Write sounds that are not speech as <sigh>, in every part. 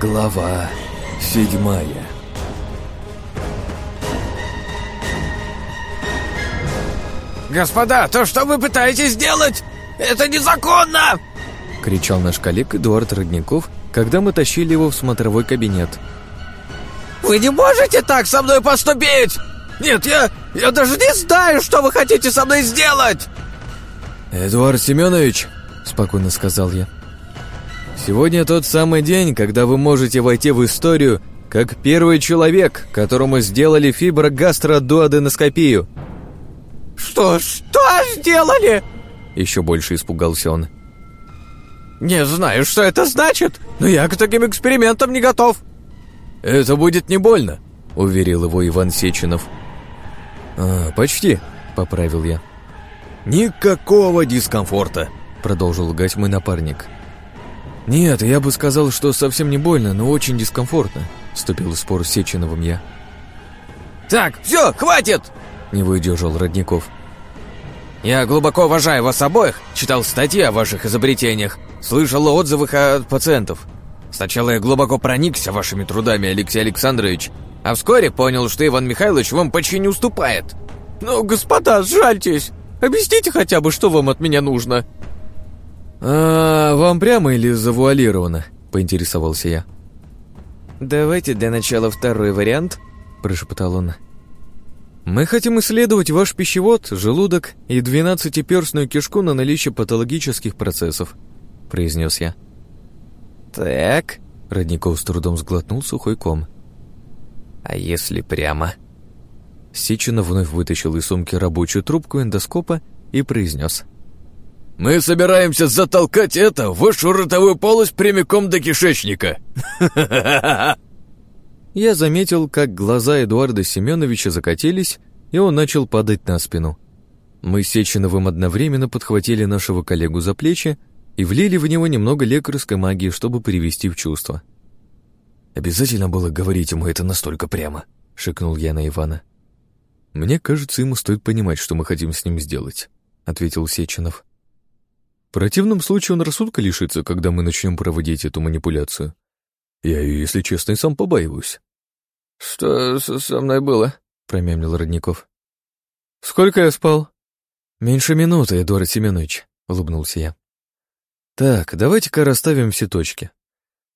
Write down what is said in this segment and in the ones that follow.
Глава седьмая «Господа, то, что вы пытаетесь сделать, это незаконно!» Кричал наш коллег Эдуард Родников, когда мы тащили его в смотровой кабинет. «Вы не можете так со мной поступить! Нет, я... я даже не знаю, что вы хотите со мной сделать!» «Эдуард Семенович», — спокойно сказал я, «сегодня тот самый день, когда вы можете войти в историю как первый человек, которому сделали фиброгастродуоденоскопию». «Что? Что сделали?» Еще больше испугался он. «Не знаю, что это значит, но я к таким экспериментам не готов». «Это будет не больно», — уверил его Иван Сеченов. «А, почти», — поправил я. «Никакого дискомфорта», — продолжил лгать мой напарник. «Нет, я бы сказал, что совсем не больно, но очень дискомфортно», — вступил в спор с Сеченовым я. «Так, все, хватит!» — не выдержал Родников. «Я глубоко уважаю вас обоих, читал статьи о ваших изобретениях, слышал отзывы от пациентов. Сначала я глубоко проникся вашими трудами, Алексей Александрович, а вскоре понял, что Иван Михайлович вам почти не уступает. Ну, господа, сжальтесь! Объясните хотя бы, что вам от меня нужно!» «А вам прямо или завуалировано?» — поинтересовался я. «Давайте для начала второй вариант», — прошептал он. «Мы хотим исследовать ваш пищевод, желудок и двенадцатиперстную кишку на наличие патологических процессов», — произнес я. «Так», — Родников с трудом сглотнул сухой ком. «А если прямо?» Сичина вновь вытащил из сумки рабочую трубку эндоскопа и произнес. «Мы собираемся затолкать это в вашу ротовую полость прямиком до кишечника!» <laughs> Я заметил, как глаза Эдуарда Семеновича закатились, и он начал падать на спину. Мы с Сеченовым одновременно подхватили нашего коллегу за плечи и влили в него немного лекарской магии, чтобы привести в чувство. «Обязательно было говорить ему это настолько прямо», — шикнул я на Ивана. «Мне кажется, ему стоит понимать, что мы хотим с ним сделать», — ответил Сеченов. «В противном случае он рассудка лишится, когда мы начнем проводить эту манипуляцию. Я ее, если честно, и сам побаиваюсь». «Что со мной было?» — промямлил Родников. «Сколько я спал?» «Меньше минуты, Эдуард Семенович», — улыбнулся я. «Так, давайте-ка расставим все точки.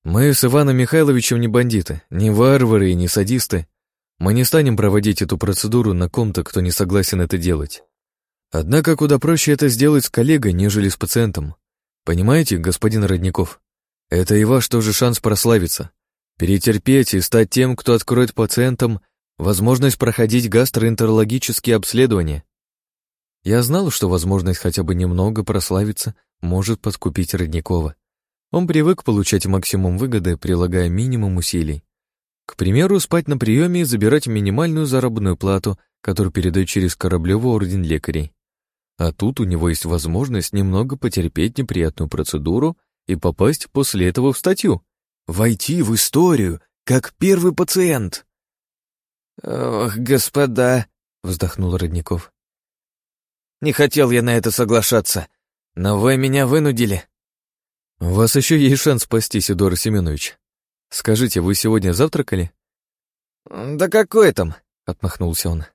Мы с Иваном Михайловичем не бандиты, не варвары и не садисты. Мы не станем проводить эту процедуру на ком-то, кто не согласен это делать. Однако куда проще это сделать с коллегой, нежели с пациентом. Понимаете, господин Родников? Это и ваш тоже шанс прославиться. Перетерпеть и стать тем, кто откроет пациентам возможность проходить гастроэнтерологические обследования. Я знал, что возможность хотя бы немного прославиться может подкупить Родникова. Он привык получать максимум выгоды, прилагая минимум усилий. К примеру, спать на приеме и забирать минимальную заработную плату, которую передают через Кораблёву орден лекарей. А тут у него есть возможность немного потерпеть неприятную процедуру и попасть после этого в статью. Войти в историю, как первый пациент. «Ох, господа», — вздохнул Родников. «Не хотел я на это соглашаться, но вы меня вынудили». «У вас еще есть шанс спастись, Эдуард Семенович. Скажите, вы сегодня завтракали?» «Да какой там?» — отмахнулся он.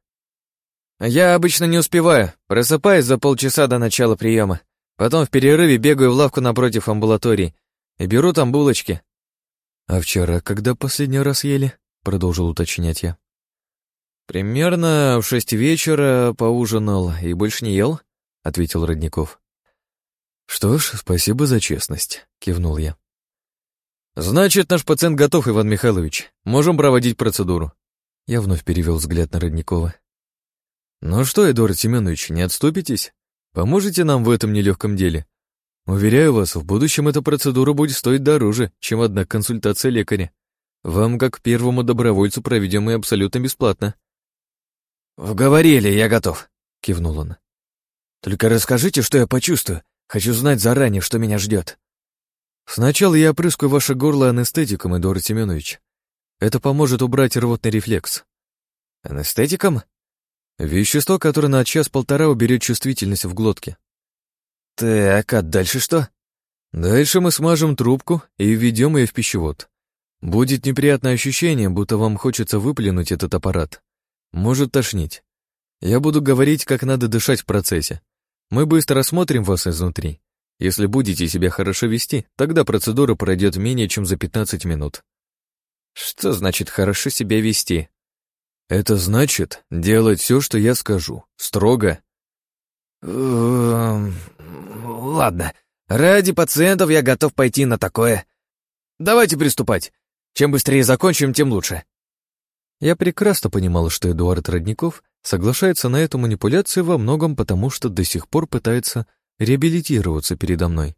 «Я обычно не успеваю, просыпаюсь за полчаса до начала приема. Потом в перерыве бегаю в лавку напротив амбулатории и беру там булочки». «А вчера, когда последний раз ели?» — продолжил уточнять я. «Примерно в шесть вечера поужинал и больше не ел», — ответил Родников. «Что ж, спасибо за честность», — кивнул я. «Значит, наш пациент готов, Иван Михайлович. Можем проводить процедуру». Я вновь перевел взгляд на Родникова. «Ну что, Эдуард Семенович, не отступитесь? Поможете нам в этом нелегком деле? Уверяю вас, в будущем эта процедура будет стоить дороже, чем одна консультация лекаря. Вам, как первому добровольцу, проведем и абсолютно бесплатно». «Вговорили, я готов», — кивнул он. «Только расскажите, что я почувствую. Хочу знать заранее, что меня ждет». «Сначала я опрыскаю ваше горло анестетиком, Эдуард Семенович. Это поможет убрать рвотный рефлекс». «Анестетиком?» Вещество, которое на час-полтора уберет чувствительность в глотке. Так, а дальше что? Дальше мы смажем трубку и введем ее в пищевод. Будет неприятное ощущение, будто вам хочется выплюнуть этот аппарат. Может тошнить. Я буду говорить, как надо дышать в процессе. Мы быстро осмотрим вас изнутри. Если будете себя хорошо вести, тогда процедура пройдет менее чем за 15 минут. Что значит хорошо себя вести? Это значит делать все, что я скажу. Строго. Эм, ладно. Ради пациентов я готов пойти на такое. Давайте приступать. Чем быстрее закончим, тем лучше. Я прекрасно понимал, что Эдуард Родников соглашается на эту манипуляцию во многом потому, что до сих пор пытается реабилитироваться передо мной.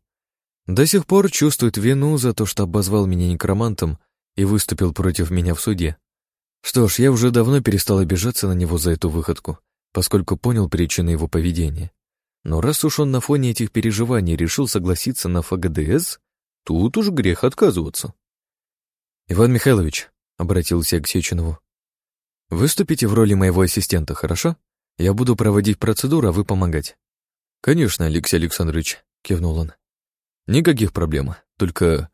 До сих пор чувствует вину за то, что обозвал меня некромантом и выступил против меня в суде. Что ж, я уже давно перестал обижаться на него за эту выходку, поскольку понял причины его поведения. Но раз уж он на фоне этих переживаний решил согласиться на ФГДС, тут уж грех отказываться. «Иван Михайлович», — обратился к Сеченову, — «выступите в роли моего ассистента, хорошо? Я буду проводить процедуру, а вы помогать». «Конечно, Алексей Александрович», — кивнул он. «Никаких проблем, только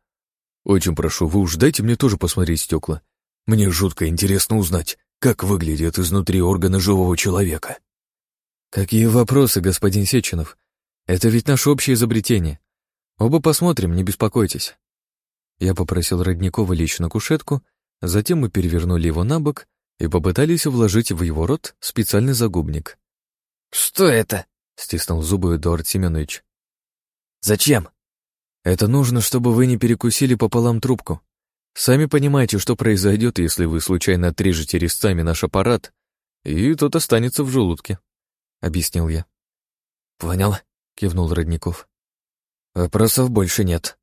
очень прошу, вы уж дайте мне тоже посмотреть стекла. Мне жутко интересно узнать, как выглядят изнутри органы живого человека. Какие вопросы, господин Сеченов? Это ведь наше общее изобретение. Оба посмотрим, не беспокойтесь. Я попросил Родникова лечь на кушетку, затем мы перевернули его на бок и попытались вложить в его рот специальный загубник. «Что это?» — стиснул зубы Эдуард Семенович. «Зачем?» Это нужно, чтобы вы не перекусили пополам трубку. Сами понимаете, что произойдет, если вы случайно отрежете резцами наш аппарат, и тот останется в желудке», — объяснил я. «Понял», — кивнул Родников. «Вопросов больше нет».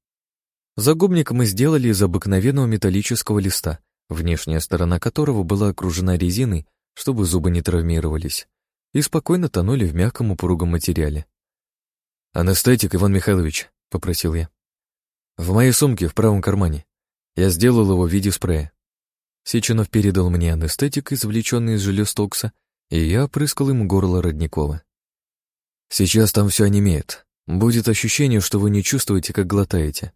Загубник мы сделали из обыкновенного металлического листа, внешняя сторона которого была окружена резиной, чтобы зубы не травмировались, и спокойно тонули в мягком упругом материале. «Анестетик, Иван Михайлович», — попросил я. В моей сумке в правом кармане. Я сделал его в виде спрея. Сеченов передал мне анестетик, извлеченный из желез токса, и я опрыскал ему горло Родникова. Сейчас там все онемеет. Будет ощущение, что вы не чувствуете, как глотаете.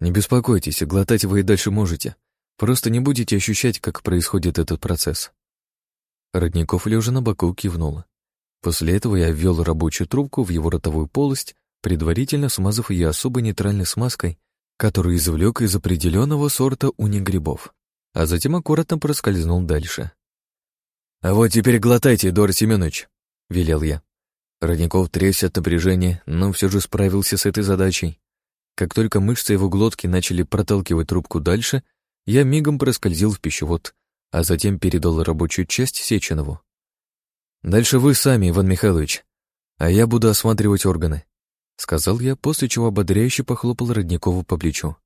Не беспокойтесь, глотать вы и дальше можете. Просто не будете ощущать, как происходит этот процесс. Родников, лежа на боку, кивнул. После этого я ввел рабочую трубку в его ротовую полость, предварительно смазав ее особой нейтральной смазкой который извлек из определенного сорта унигрибов, а затем аккуратно проскользнул дальше. «А вот теперь глотайте, Дор Семенович», — велел я. Родников трясся от напряжения, но все же справился с этой задачей. Как только мышцы его глотки начали проталкивать трубку дальше, я мигом проскользил в пищевод, а затем передал рабочую часть Сеченову. «Дальше вы сами, Иван Михайлович, а я буду осматривать органы сказал я, после чего ободряюще похлопал Родникову по плечу.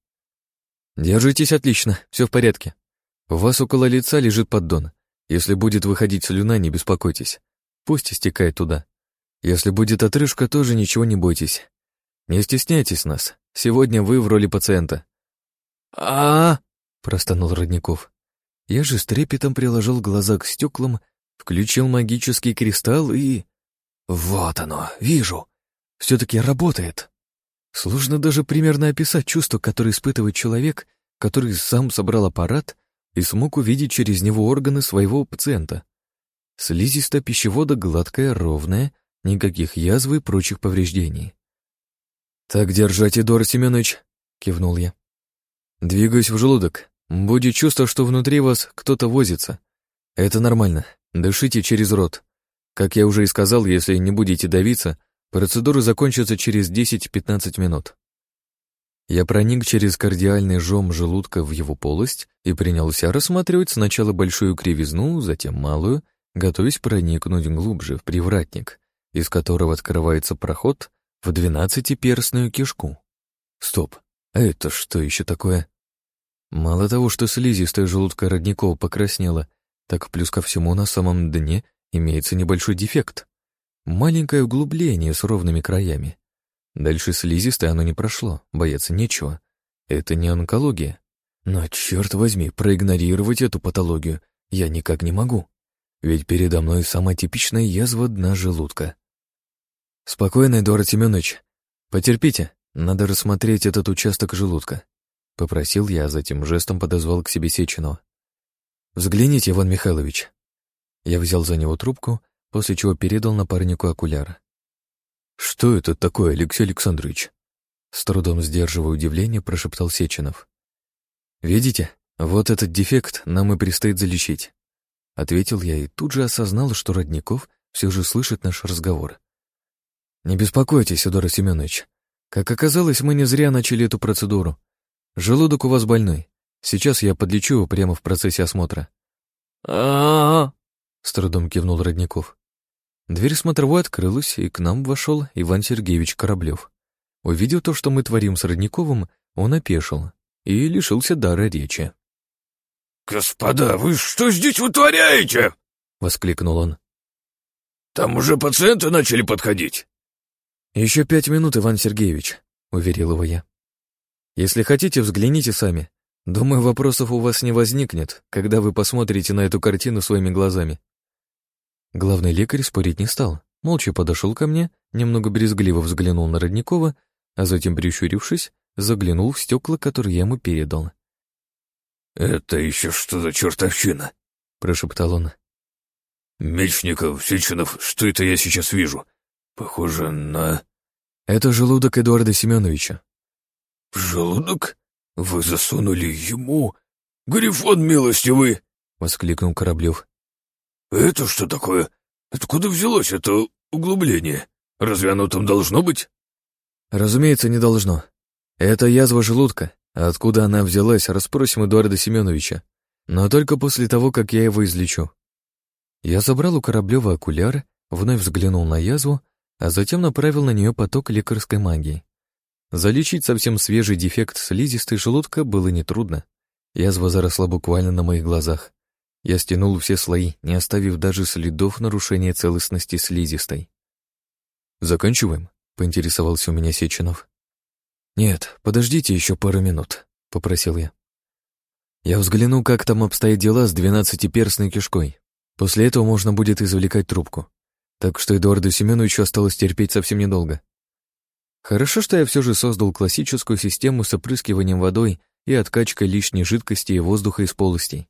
«Держитесь отлично, все в порядке. У вас около лица лежит поддон. Если будет выходить слюна, не беспокойтесь. Пусть истекает туда. Если будет отрыжка, тоже ничего не бойтесь. Не стесняйтесь нас. Сегодня вы в роли пациента». А, -а, -а простонул Родников. Я же с трепетом приложил глаза к стеклам, включил магический кристалл и... Вот оно, вижу все-таки работает. Сложно даже примерно описать чувство, которое испытывает человек, который сам собрал аппарат и смог увидеть через него органы своего пациента. Слизистая пищевода гладкая, ровная, никаких язв и прочих повреждений. «Так держать, Эдуард Семенович», — кивнул я. «Двигаюсь в желудок. Будет чувство, что внутри вас кто-то возится. Это нормально. Дышите через рот. Как я уже и сказал, если не будете давиться, Процедура закончится через 10-15 минут. Я проник через кардиальный жом желудка в его полость и принялся рассматривать сначала большую кривизну, затем малую, готовясь проникнуть глубже в привратник, из которого открывается проход в двенадцатиперстную кишку. Стоп, а это что еще такое? Мало того, что слизистая желудка родников покраснела, так плюс ко всему на самом дне имеется небольшой дефект. Маленькое углубление с ровными краями. Дальше слизистое оно не прошло, бояться нечего. Это не онкология. Но, черт возьми, проигнорировать эту патологию я никак не могу. Ведь передо мной самая типичная язва дна желудка. Спокойно, Эдуард Семенович. Потерпите, надо рассмотреть этот участок желудка. — попросил я, а затем жестом подозвал к себе Сеченова. «Взгляните, Иван Михайлович». Я взял за него трубку, после чего передал напарнику окуляр. «Что это такое, Алексей Александрович?» С трудом сдерживая удивление, прошептал Сеченов. «Видите, вот этот дефект нам и предстоит залечить», — ответил я и тут же осознал, что Родников все же слышит наш разговор. «Не беспокойтесь, Эдуард Семенович. Как оказалось, мы не зря начали эту процедуру. Желудок у вас больной. Сейчас я подлечу его прямо в процессе осмотра». «А-а-а!» — с трудом кивнул Родников. Дверь смотровой открылась, и к нам вошел Иван Сергеевич Кораблев. Увидев то, что мы творим с Родниковым, он опешил и лишился дара речи. «Господа, вы что здесь вытворяете?» — воскликнул он. «Там уже пациенты начали подходить». «Еще пять минут, Иван Сергеевич», — уверил его я. «Если хотите, взгляните сами. Думаю, вопросов у вас не возникнет, когда вы посмотрите на эту картину своими глазами». Главный лекарь спорить не стал, молча подошел ко мне, немного брезгливо взглянул на Родникова, а затем, прищурившись, заглянул в стекла, которые я ему передал. «Это еще что за чертовщина?» — прошептал он. «Мечников, Сеченов, что это я сейчас вижу? Похоже на...» «Это желудок Эдуарда Семеновича». «Желудок? Вы засунули ему? Грифон милостивый!» — воскликнул Кораблев. «Это что такое? Откуда взялось это углубление? Разве оно там должно быть?» «Разумеется, не должно. Это язва желудка. Откуда она взялась, расспросим Эдуарда Семеновича. Но только после того, как я его излечу. Я забрал у Кораблева окуляр, вновь взглянул на язву, а затем направил на нее поток лекарской магии. Залечить совсем свежий дефект слизистой желудка было нетрудно. Язва заросла буквально на моих глазах. Я стянул все слои, не оставив даже следов нарушения целостности слизистой. «Заканчиваем?» — поинтересовался у меня Сеченов. «Нет, подождите еще пару минут», — попросил я. «Я взгляну, как там обстоят дела с двенадцатиперстной кишкой. После этого можно будет извлекать трубку. Так что Эдуарду Семеновичу осталось терпеть совсем недолго. Хорошо, что я все же создал классическую систему с опрыскиванием водой и откачкой лишней жидкости и воздуха из полостей.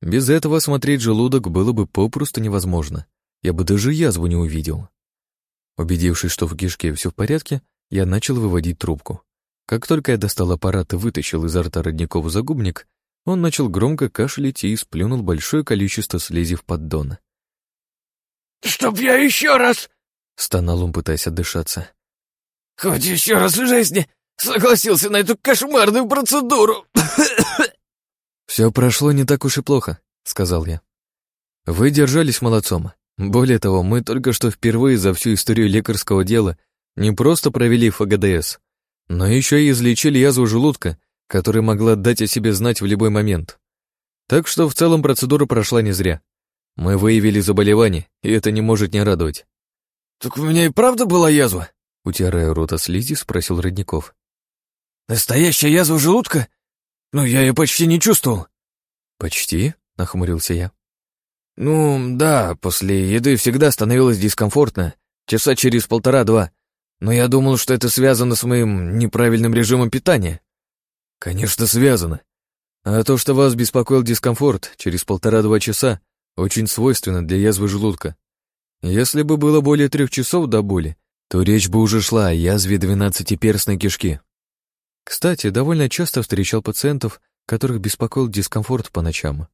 Без этого смотреть желудок было бы попросту невозможно. Я бы даже язву не увидел. Убедившись, что в кишке все в порядке, я начал выводить трубку. Как только я достал аппарат и вытащил изо рта Родникова загубник, он начал громко кашлять и сплюнул большое количество слизи в поддон. «Чтоб я еще раз...» — стонал он, пытаясь отдышаться. «Хоть еще раз в жизни согласился на эту кошмарную процедуру!» «Все прошло не так уж и плохо», — сказал я. «Вы держались молодцом. Более того, мы только что впервые за всю историю лекарского дела не просто провели ФГДС, но еще и излечили язву желудка, которая могла дать о себе знать в любой момент. Так что в целом процедура прошла не зря. Мы выявили заболевание, и это не может не радовать. «Так у меня и правда была язва?» Утирая рот от слизи, спросил Родников. «Настоящая язва желудка? Ну, я ее почти не чувствовал». «Почти?» — нахмурился я. «Ну, да, после еды всегда становилось дискомфортно, часа через полтора-два, но я думал, что это связано с моим неправильным режимом питания. Конечно, связано. А то, что вас беспокоил дискомфорт через полтора-два часа, очень свойственно для язвы желудка. Если бы было более трех часов до боли, то речь бы уже шла о язве двенадцатиперстной кишки. Кстати, довольно часто встречал пациентов, которых беспокоил дискомфорт по ночам.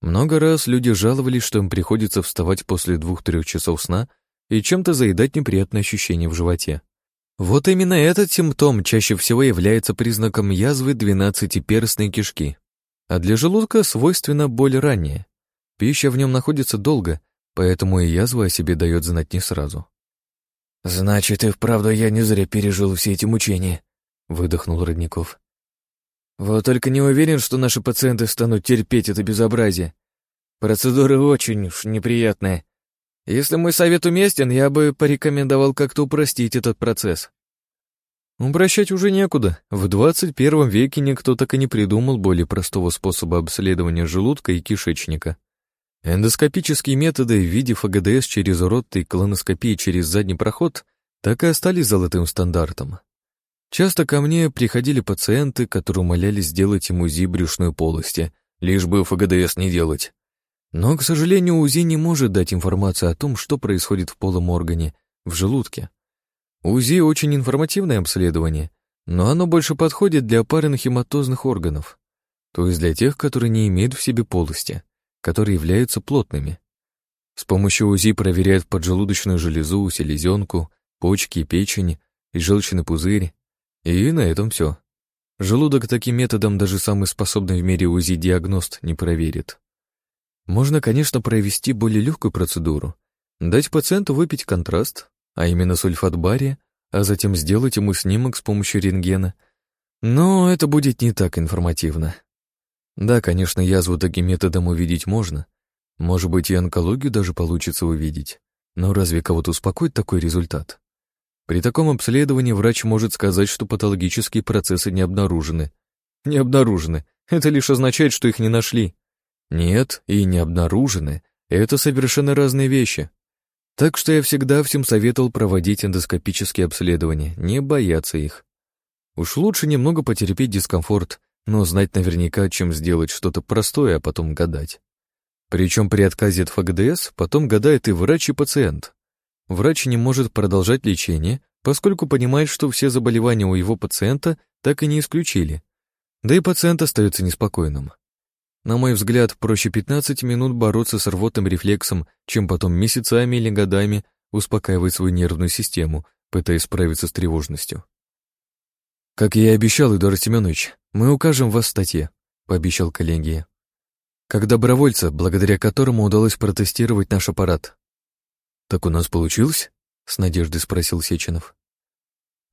Много раз люди жаловались, что им приходится вставать после двух-трех часов сна и чем-то заедать неприятные ощущения в животе. Вот именно этот симптом чаще всего является признаком язвы двенадцатиперстной кишки. А для желудка свойственна боль ранняя. Пища в нем находится долго, поэтому и язва о себе дает знать не сразу. «Значит, и вправду я не зря пережил все эти мучения», — выдохнул Родников. «Вот только не уверен, что наши пациенты станут терпеть это безобразие. Процедура очень уж неприятная, если мой совет уместен, я бы порекомендовал как-то упростить этот процесс. Упрощать уже некуда. В 21 веке никто так и не придумал более простого способа обследования желудка и кишечника. Эндоскопические методы в виде ФГДС через рот и колоноскопии через задний проход так и остались золотым стандартом. Часто ко мне приходили пациенты, которые умоляли сделать им УЗИ брюшной полости, лишь бы ФГДС не делать. Но, к сожалению, УЗИ не может дать информацию о том, что происходит в полом органе, в желудке. УЗИ очень информативное обследование, но оно больше подходит для паренхематозных органов, то есть для тех, которые не имеют в себе полости, которые являются плотными. С помощью УЗИ проверяют поджелудочную железу, селезенку, почки, печень и желчный пузырь. И на этом все. Желудок таким методом даже самый способный в мире УЗИ-диагност не проверит. Можно, конечно, провести более легкую процедуру, дать пациенту выпить контраст, а именно сульфат бария, а затем сделать ему снимок с помощью рентгена. Но это будет не так информативно. Да, конечно, язву таким методом увидеть можно. Может быть, и онкологию даже получится увидеть. Но разве кого-то успокоит такой результат? При таком обследовании врач может сказать, что патологические процессы не обнаружены. Не обнаружены. Это лишь означает, что их не нашли. Нет, и не обнаружены. Это совершенно разные вещи. Так что я всегда всем советовал проводить эндоскопические обследования, не бояться их. Уж лучше немного потерпеть дискомфорт, но знать наверняка, чем сделать что-то простое, а потом гадать. Причем при отказе от ФГДС потом гадает и врач, и пациент. Врач не может продолжать лечение, поскольку понимает, что все заболевания у его пациента так и не исключили. Да и пациент остается неспокойным. На мой взгляд, проще 15 минут бороться с рвотным рефлексом, чем потом месяцами или годами успокаивать свою нервную систему, пытаясь справиться с тревожностью. «Как я и обещал, Эдуард Семенович, мы укажем вас в статье», — пообещал коллегия. «Как добровольца, благодаря которому удалось протестировать наш аппарат». «Так у нас получилось?» — с надеждой спросил Сеченов.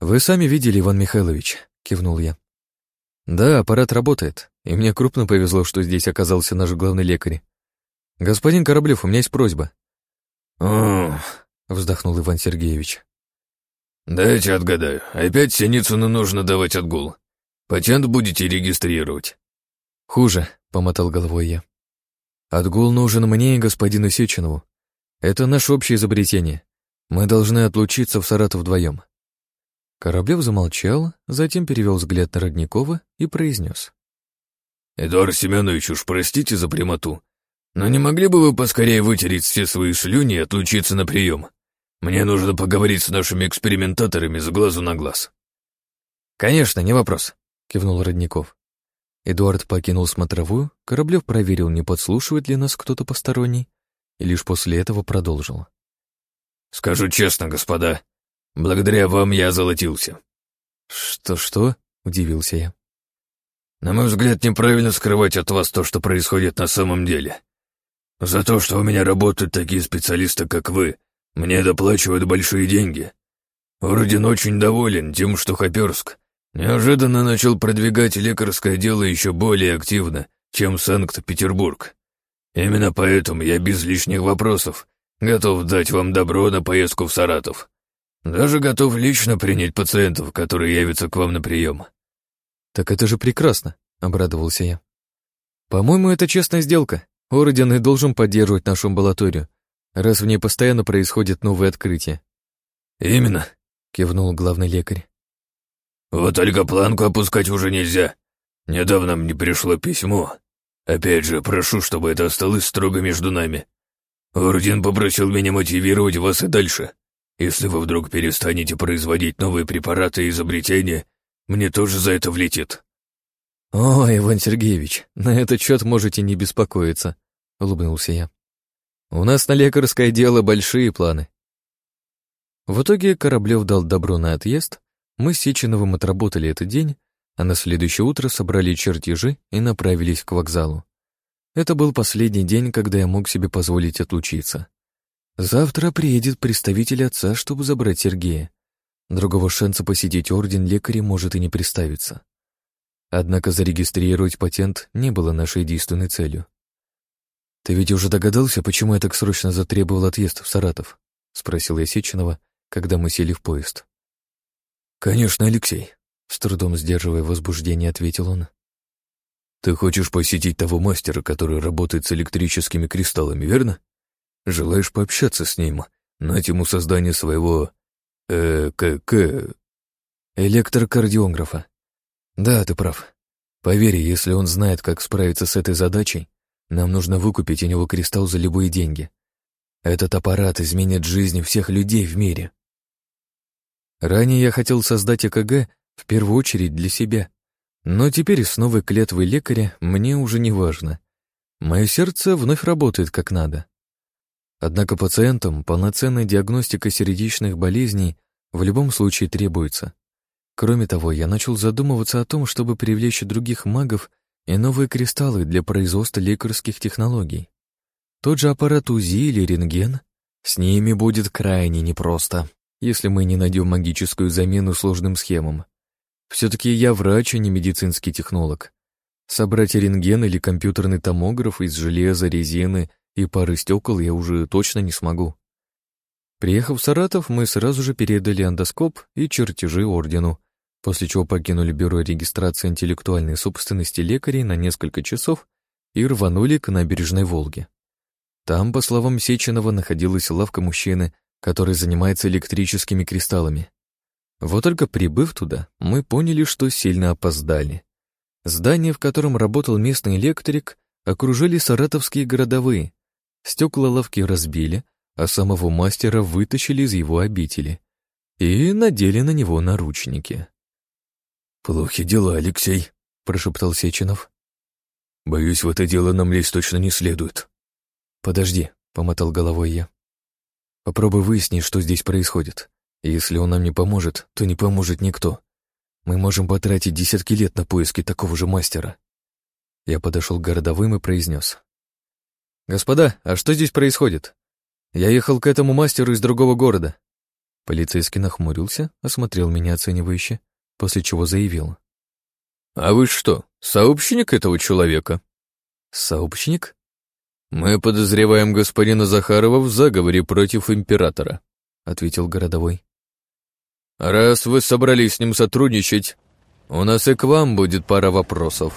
«Вы сами видели, Иван Михайлович», — кивнул я. Да, аппарат работает, и мне крупно повезло, что здесь оказался наш главный лекарь. Господин Кораблев, у меня есть просьба. «Ох», — вздохнул Иван Сергеевич. «Дайте отгадаю. Опять Синицыну нужно давать отгул. Патент будете регистрировать». «Хуже», — помотал головой я. «Отгул нужен мне и господину Сеченову. Это наше общее изобретение. Мы должны отлучиться в Саратов вдвоем. Кораблев замолчал, затем перевел взгляд на Родникова и произнес. «Эдуард Семенович, уж простите за прямоту, но не могли бы вы поскорее вытереть все свои слюни и отлучиться на прием? Мне нужно поговорить с нашими экспериментаторами с глазу на глаз». «Конечно, не вопрос», — кивнул Родников. Эдуард покинул смотровую, Кораблев проверил, не подслушивает ли нас кто-то посторонний, и лишь после этого продолжил. «Скажу честно, господа, Благодаря вам я золотился». «Что-что?» — удивился я. «На мой взгляд, неправильно скрывать от вас то, что происходит на самом деле. За то, что у меня работают такие специалисты, как вы, мне доплачивают большие деньги. Орден очень доволен тем, что Хоперск неожиданно начал продвигать лекарское дело еще более активно, чем Санкт-Петербург. Именно поэтому я без лишних вопросов готов дать вам добро на поездку в Саратов. Даже готов лично принять пациентов, которые явятся к вам на прием. Так это же прекрасно, обрадовался я. По-моему, это честная сделка. Орден и должен поддерживать нашу амбулаторию, раз в ней постоянно происходят новые открытия. Именно, кивнул главный лекарь. Вот только планку опускать уже нельзя. Недавно мне пришло письмо. Опять же, прошу, чтобы это осталось строго между нами. Орден попросил меня мотивировать вас и дальше. Если вы вдруг перестанете производить новые препараты и изобретения, мне тоже за это влетит». «О, Иван Сергеевич, на этот счет можете не беспокоиться», — улыбнулся я. «У нас на лекарское дело большие планы». В итоге Кораблев дал добро на отъезд, мы с Сеченовым отработали этот день, а на следующее утро собрали чертежи и направились к вокзалу. Это был последний день, когда я мог себе позволить отлучиться. Завтра приедет представитель отца, чтобы забрать Сергея. Другого шанса посетить орден лекаря может и не представиться. Однако зарегистрировать патент не было нашей единственной целью. «Ты ведь уже догадался, почему я так срочно затребовал отъезд в Саратов?» — спросил я Сеченова, когда мы сели в поезд. «Конечно, Алексей», — с трудом сдерживая возбуждение, ответил он. «Ты хочешь посетить того мастера, который работает с электрическими кристаллами, верно?» Желаешь пообщаться с ним, на тему создания своего... э... к... к... Электрокардиографа. Да, ты прав. Поверь, если он знает, как справиться с этой задачей, нам нужно выкупить у него кристалл за любые деньги. Этот аппарат изменит жизнь всех людей в мире. Ранее я хотел создать ЭКГ в первую очередь для себя, но теперь с новой клятвой лекаря мне уже не важно. Мое сердце вновь работает как надо. Однако пациентам полноценная диагностика сердечных болезней в любом случае требуется. Кроме того, я начал задумываться о том, чтобы привлечь других магов и новые кристаллы для производства лекарских технологий. Тот же аппарат УЗИ или рентген, с ними будет крайне непросто, если мы не найдем магическую замену сложным схемам. Все-таки я врач, а не медицинский технолог. Собрать рентген или компьютерный томограф из железа, резины и пары стекол я уже точно не смогу. Приехав в Саратов, мы сразу же передали эндоскоп и чертежи ордену, после чего покинули бюро регистрации интеллектуальной собственности лекарей на несколько часов и рванули к набережной Волги. Там, по словам Сеченова, находилась лавка мужчины, который занимается электрическими кристаллами. Вот только прибыв туда, мы поняли, что сильно опоздали. Здание, в котором работал местный электрик, окружили саратовские городовые. Стекла лавки разбили, а самого мастера вытащили из его обители и надели на него наручники. «Плохи дела, Алексей», — прошептал Сеченов. «Боюсь, в это дело нам лезть точно не следует». «Подожди», — помотал головой я. «Попробуй выяснить, что здесь происходит. Если он нам не поможет, то не поможет никто. Мы можем потратить десятки лет на поиски такого же мастера». Я подошел к городовым и произнес. «Господа, а что здесь происходит? Я ехал к этому мастеру из другого города». Полицейский нахмурился, осмотрел меня оценивающе после чего заявил. «А вы что, сообщник этого человека?» «Сообщник?» «Мы подозреваем господина Захарова в заговоре против императора», — ответил городовой. «Раз вы собрались с ним сотрудничать, у нас и к вам будет пара вопросов».